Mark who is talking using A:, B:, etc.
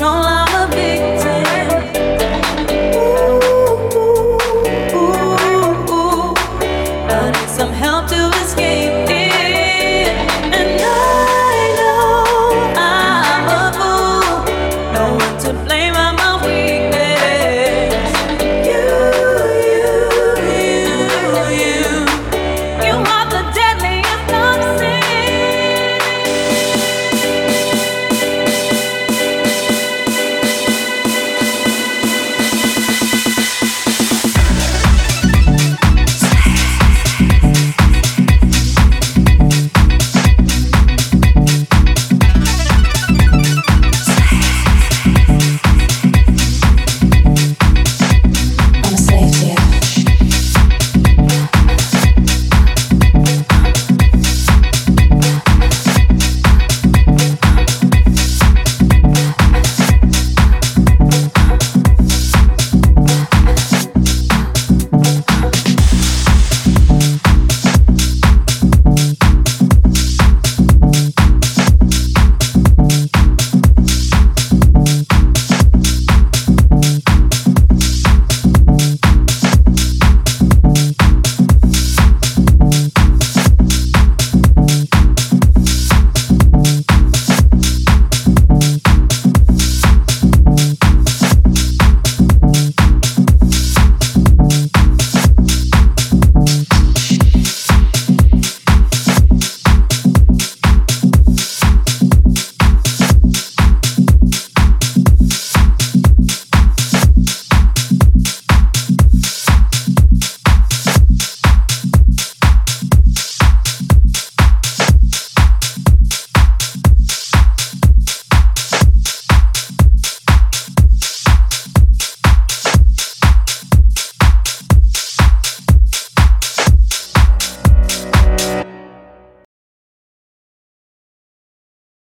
A: strong